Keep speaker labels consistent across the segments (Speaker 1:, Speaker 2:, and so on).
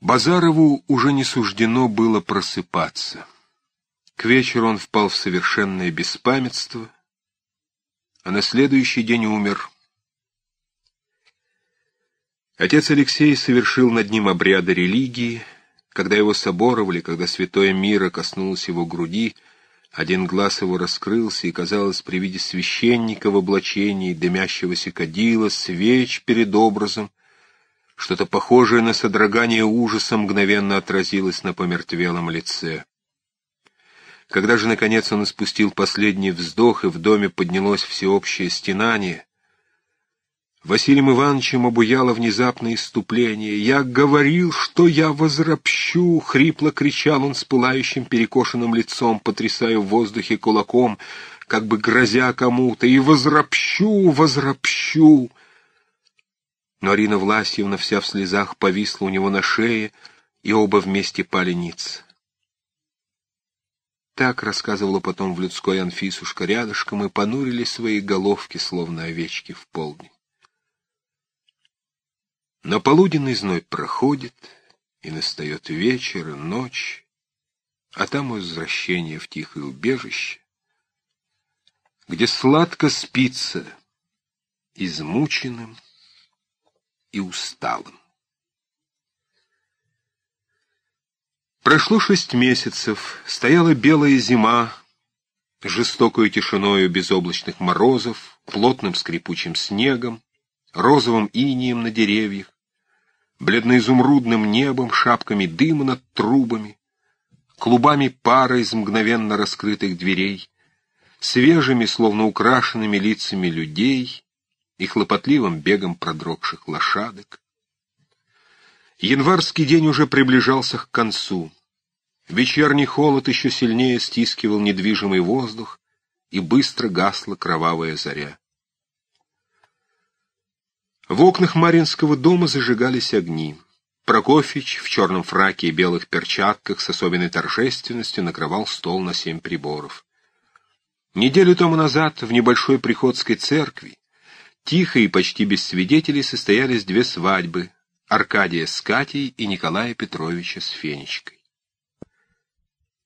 Speaker 1: Базарову уже не суждено было просыпаться. К вечеру он впал в совершенное беспамятство, а на следующий день умер. Отец Алексей совершил над ним обряды религии. Когда его соборовали, когда святое мира коснулось его груди, один глаз его раскрылся, и, казалось, при виде священника в облачении, дымящегося кадила, свеч перед образом, что-то похожее на содрогание ужаса мгновенно отразилось на помертвелом лице. Когда же, наконец, он испустил последний вздох, и в доме поднялось всеобщее стенание, Василием Ивановичем обуяло внезапное иступление. «Я говорил, что я возропщу!» — хрипло кричал он с пылающим перекошенным лицом, потрясая в воздухе кулаком, как бы грозя кому-то. «И возропщу, возропщу!» Но Арина Власьевна вся в слезах повисла у него на шее, и оба вместе пали ниц. Так рассказывала потом в людской Анфисушка рядышком, и понурили свои головки, словно овечки в полдень. Но полуденный зной проходит, и настает вечер и ночь, а там возвращение в тихое убежище, где сладко спится измученным и усталым. Прошло шесть месяцев, стояла белая зима, жестокою тишиною безоблачных морозов, плотным скрипучим снегом, розовым инием на деревьях, бледно-изумрудным небом, шапками дыма над трубами, клубами пара из мгновенно раскрытых дверей, свежими, словно украшенными лицами людей и хлопотливым бегом продрогших лошадок. Январский день уже приближался к концу. Вечерний холод еще сильнее стискивал недвижимый воздух, и быстро гасла кровавая заря. В окнах Маринского дома зажигались огни. Прокофьич в черном фраке и белых перчатках с особенной торжественностью накрывал стол на семь приборов. Неделю тому назад в небольшой приходской церкви тихо и почти без свидетелей состоялись две свадьбы Аркадия с Катей и Николая Петровича с Фенечкой.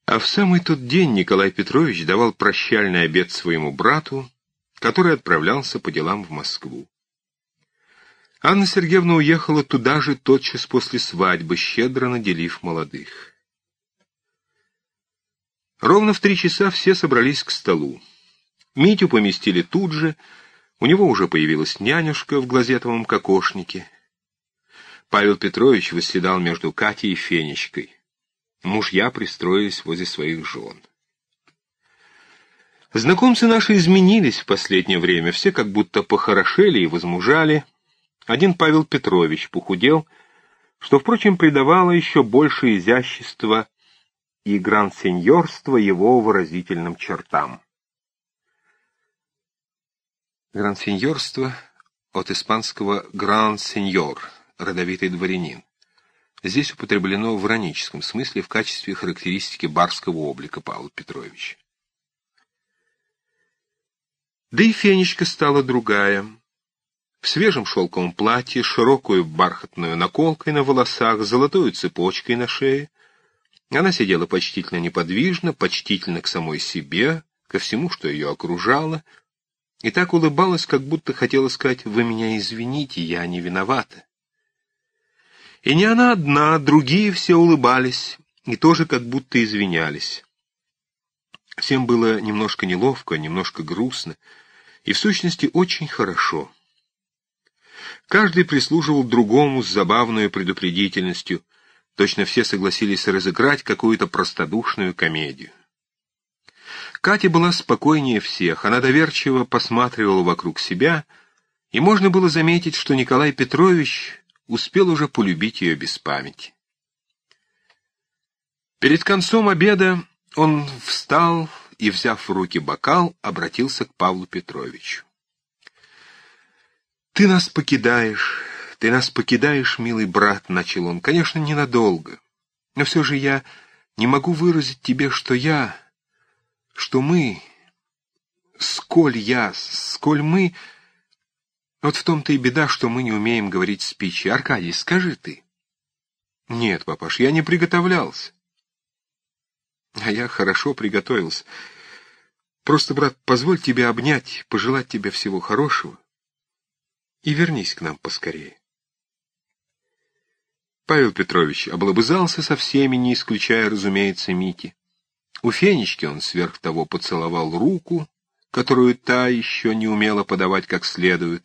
Speaker 1: А в самый тот день Николай Петрович давал прощальный обед своему брату, который отправлялся по делам в Москву. Анна Сергеевна уехала туда же тотчас после свадьбы, щедро наделив молодых. Ровно в три часа все собрались к столу. Митю поместили тут же, у него уже появилась нянюшка в глазетовом кокошнике. Павел Петрович восседал между Катей и Фенечкой. Мужья пристроились возле своих жен. Знакомцы наши изменились в последнее время, все как будто похорошели и возмужали. Один Павел Петрович похудел, что, впрочем, придавало еще больше изящества и гранд-сеньорства его выразительным чертам. Гранд-сеньорство от испанского «гранд-сеньор» родовитый дворянин. Здесь употреблено в ироническом смысле в качестве характеристики барского облика Павла Петровича. Да и Фенечка стала другая. В свежем шелковом платье, широкую бархатную наколкой на волосах, золотой цепочкой на шее. Она сидела почтительно неподвижно, почтительно к самой себе, ко всему, что ее окружало, и так улыбалась, как будто хотела сказать «Вы меня извините, я не виновата». И не она одна, другие все улыбались и тоже как будто извинялись. Всем было немножко неловко, немножко грустно, и в сущности очень хорошо. Каждый прислуживал другому с забавной предупредительностью, точно все согласились разыграть какую-то простодушную комедию. Катя была спокойнее всех, она доверчиво посматривала вокруг себя, и можно было заметить, что Николай Петрович успел уже полюбить ее без памяти. Перед концом обеда он встал и, взяв в руки бокал, обратился к Павлу Петровичу. «Ты нас покидаешь, ты нас покидаешь, милый брат», — начал он, — «конечно, ненадолго. Но все же я не могу выразить тебе, что я, что мы, сколь я, сколь мы вот в том-то и беда, что мы не умеем говорить спичи. Аркадий, скажи ты. Нет, папаш, я не приготовлялся. А я хорошо приготовился. Просто, брат, позволь тебе обнять, пожелать тебе всего хорошего. И вернись к нам поскорее. Павел Петрович облобызался со всеми, не исключая, разумеется, Мити. У Фенечки он сверх того поцеловал руку, которую та еще не умела подавать как следует,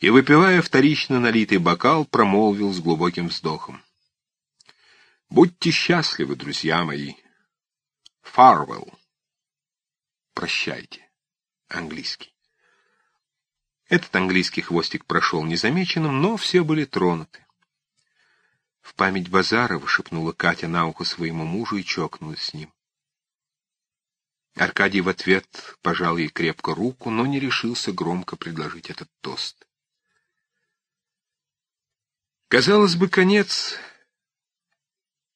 Speaker 1: и, выпивая вторично налитый бокал, промолвил с глубоким вздохом. «Будьте счастливы, друзья мои. Farewell. Прощайте. Английский. Этот английский хвостик прошел незамеченным, но все были тронуты. В память Базарова шепнула Катя на ухо своему мужу и чокнулась с ним. Аркадий в ответ пожал ей крепко руку, но не решился громко предложить этот тост. Казалось бы, конец,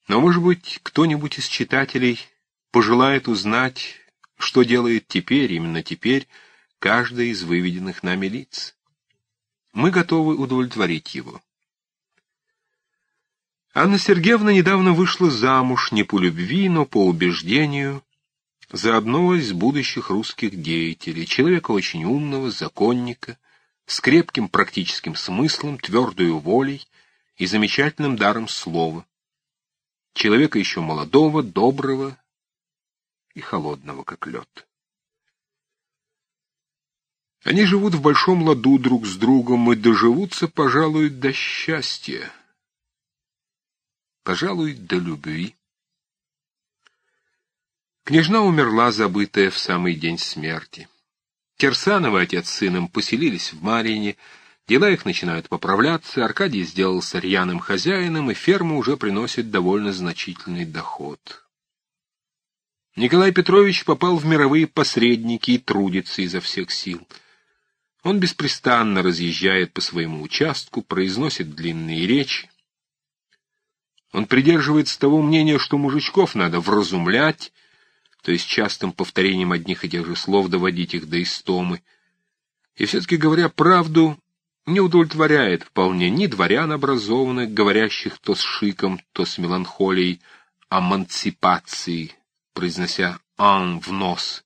Speaker 1: но, может быть, кто-нибудь из читателей пожелает узнать, что делает теперь, именно теперь, каждая из выведенных нами лиц. Мы готовы удовлетворить его. Анна Сергеевна недавно вышла замуж не по любви, но по убеждению, за одного из будущих русских деятелей, человека очень умного, законника, с крепким практическим смыслом, твердою волей и замечательным даром слова. Человека еще молодого, доброго и холодного, как лед. Они живут в большом ладу друг с другом и доживутся, пожалуй, до счастья пожалуй, до любви. Княжна умерла, забытая в самый день смерти. Кирсановы, отец с сыном, поселились в Марьине, дела их начинают поправляться, Аркадий сделался рьяным хозяином, и ферма уже приносит довольно значительный доход. Николай Петрович попал в мировые посредники и трудится изо всех сил. Он беспрестанно разъезжает по своему участку, произносит длинные речи, он придерживается того мнения, что мужичков надо вразумлять, то есть частым повторением одних и тех же слов доводить их до истомы. И все-таки, говоря правду, не удовлетворяет вполне ни дворян образованных, говорящих то с шиком, то с меланхолией, эмансипации, произнося «ан» в нос,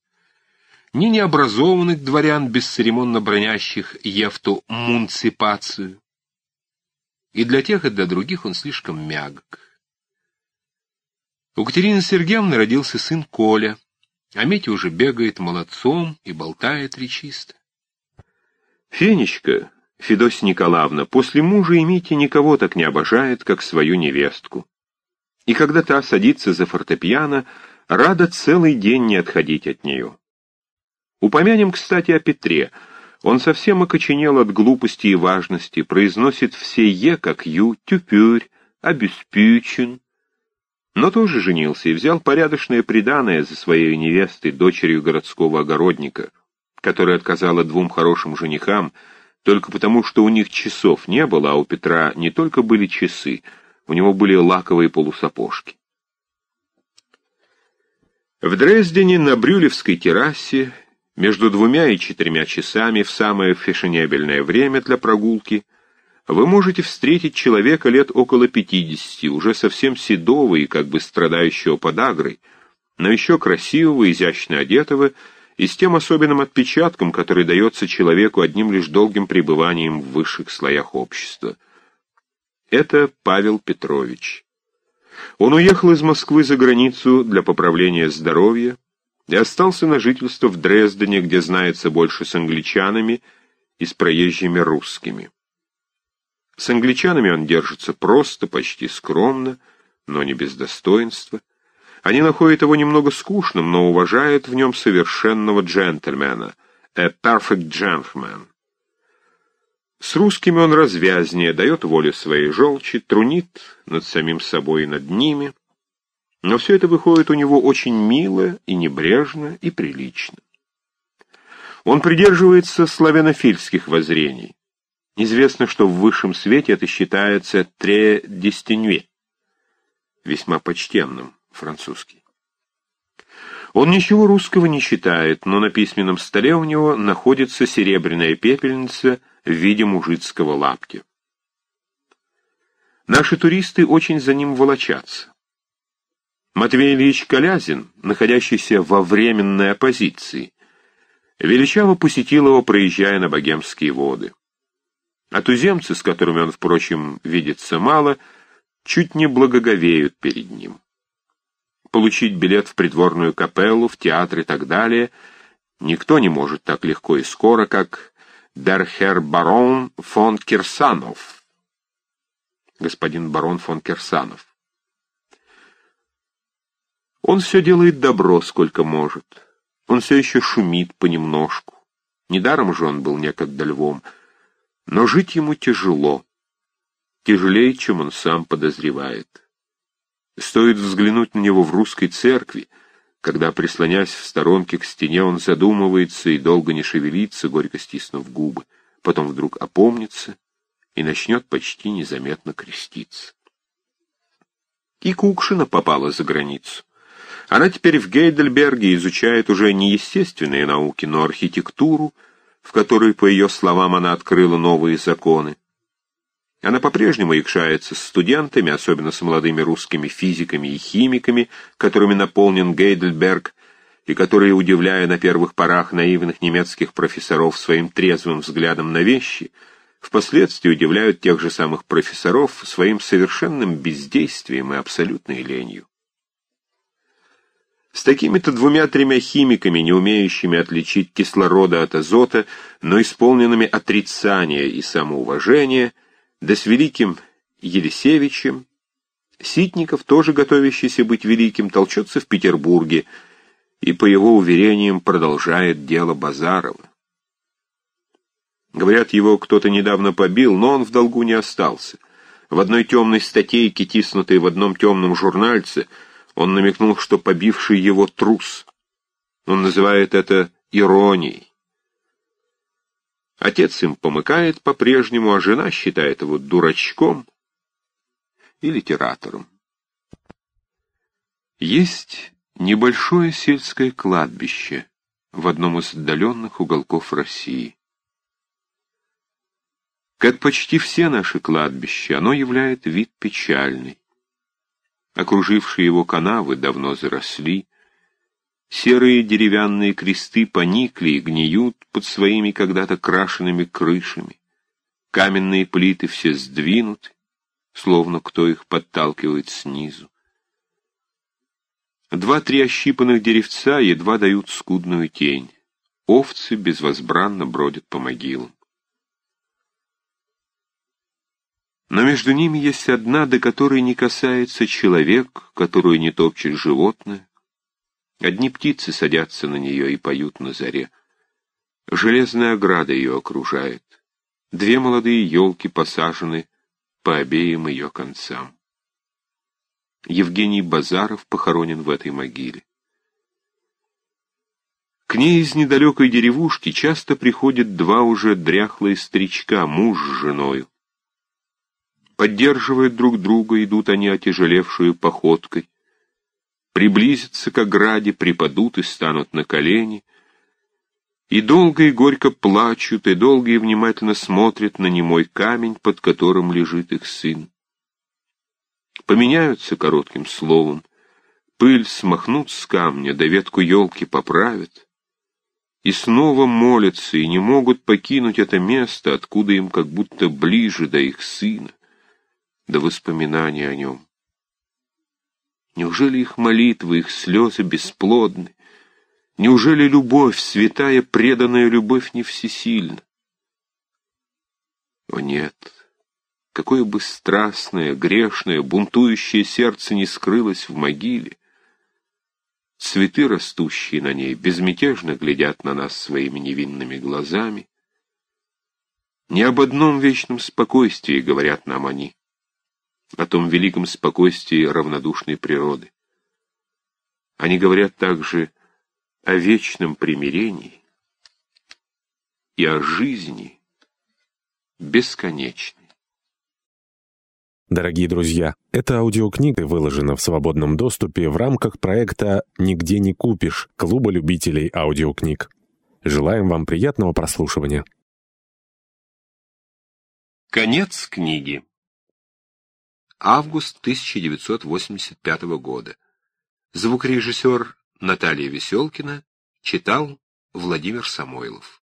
Speaker 1: ни необразованных дворян, бесцеремонно бронящих Ефту мунципацию и для тех, и для других он слишком мягок. У Катерины Сергеевны родился сын Коля, а Митя уже бегает молодцом и болтает речисто. Фенечка, Федосия Николаевна, после мужа и Мити никого так не обожает, как свою невестку. И когда та садится за фортепиано, рада целый день не отходить от нее. Упомянем, кстати, о Петре — он совсем окоченел от глупости и важности, произносит все «е» как «ю», «тюпюрь», «обеспючен». Но тоже женился и взял порядочное приданое за своей невестой, дочерью городского огородника, которая отказала двум хорошим женихам только потому, что у них часов не было, а у Петра не только были часы, у него были лаковые полусапожки. В Дрездене на Брюлевской террасе между двумя и четырьмя часами в самое фешенебельное время для прогулки вы можете встретить человека лет около пятидесяти, уже совсем седого и как бы страдающего подагрой, но еще красивого, изящно одетого и с тем особенным отпечатком, который дается человеку одним лишь долгим пребыванием в высших слоях общества. Это Павел Петрович. Он уехал из Москвы за границу для поправления здоровья, и остался на жительство в Дрездене, где знается больше с англичанами и с проезжими русскими. С англичанами он держится просто, почти скромно, но не без достоинства. Они находят его немного скучным, но уважают в нем совершенного джентльмена, a perfect gentleman. С русскими он развязнее, дает волю своей желчи, трунит над самим собой и над ними, но все это выходит у него очень мило и небрежно и прилично. Он придерживается славянофильских воззрений. Известно, что в высшем свете это считается «тре дестинюе», весьма почтенным французский. Он ничего русского не считает, но на письменном столе у него находится серебряная пепельница в виде мужицкого лапки. Наши туристы очень за ним волочатся. Матвей Ильич Колязин, находящийся во временной оппозиции, величаво посетил его, проезжая на богемские воды. А туземцы, с которыми он, впрочем, видится мало, чуть не благоговеют перед ним. Получить билет в придворную капеллу, в театр и так далее никто не может так легко и скоро, как Дерхер барон фон Кирсанов. Господин барон фон Кирсанов. Он все делает добро, сколько может. Он все еще шумит понемножку. Недаром же он был некогда львом. Но жить ему тяжело. Тяжелее, чем он сам подозревает. Стоит взглянуть на него в русской церкви, когда, прислонясь в сторонке к стене, он задумывается и долго не шевелится, горько стиснув губы, потом вдруг опомнится и начнет почти незаметно креститься. И Кукшина попала за границу. Она теперь в Гейдельберге изучает уже не естественные науки, но архитектуру, в которой, по ее словам, она открыла новые законы. Она по-прежнему якшается с студентами, особенно с молодыми русскими физиками и химиками, которыми наполнен Гейдельберг, и которые, удивляя на первых порах наивных немецких профессоров своим трезвым взглядом на вещи, впоследствии удивляют тех же самых профессоров своим совершенным бездействием и абсолютной ленью. С такими-то двумя-тремя химиками, не умеющими отличить кислорода от азота, но исполненными отрицания и самоуважения, да с великим Елисевичем, Ситников, тоже готовящийся быть великим, толчется в Петербурге и, по его уверениям, продолжает дело Базарова. Говорят, его кто-то недавно побил, но он в долгу не остался. В одной темной статейке, тиснутой в одном темном журнальце, он намекнул, что побивший его трус. Он называет это иронией. Отец им помыкает по-прежнему, а жена считает его дурачком и литератором. Есть небольшое сельское кладбище в одном из отдаленных уголков России. Как почти все наши кладбища, оно являет вид печальный. Окружившие его канавы давно заросли. Серые деревянные кресты поникли и гниют под своими когда-то крашенными крышами. Каменные плиты все сдвинуты, словно кто их подталкивает снизу. Два-три ощипанных деревца едва дают скудную тень. Овцы безвозбранно бродят по могилам. Но между ними есть одна, до которой не касается человек, которую не топчет животное. Одни птицы садятся на нее и поют на заре. Железная ограда ее окружает. Две молодые елки посажены по обеим ее концам. Евгений Базаров похоронен в этой могиле. К ней из недалекой деревушки часто приходят два уже дряхлые старичка, муж с женою. Поддерживая друг друга, идут они отяжелевшую походкой. Приблизятся к ограде, припадут и станут на колени. И долго и горько плачут, и долго и внимательно смотрят на немой камень, под которым лежит их сын. Поменяются коротким словом, пыль смахнут с камня, да ветку елки поправят. И снова молятся, и не могут покинуть это место, откуда им как будто ближе до их сына до воспоминаний о нем. Неужели их молитвы, их слезы бесплодны? Неужели любовь, святая преданная любовь, не всесильна? О нет, какое бы страстное, грешное, бунтующее сердце не скрылось в могиле, цветы, растущие на ней, безмятежно глядят на нас своими невинными глазами. Не об одном вечном спокойствии говорят нам они о том великом спокойствии равнодушной природы. Они говорят также о вечном примирении и о жизни бесконечной.
Speaker 2: Дорогие друзья, эта аудиокнига выложена в свободном доступе в рамках проекта «Нигде не купишь» Клуба любителей аудиокниг. Желаем вам приятного прослушивания.
Speaker 1: Конец книги август 1985 года. Звукорежиссер Наталья Веселкина читал Владимир Самойлов.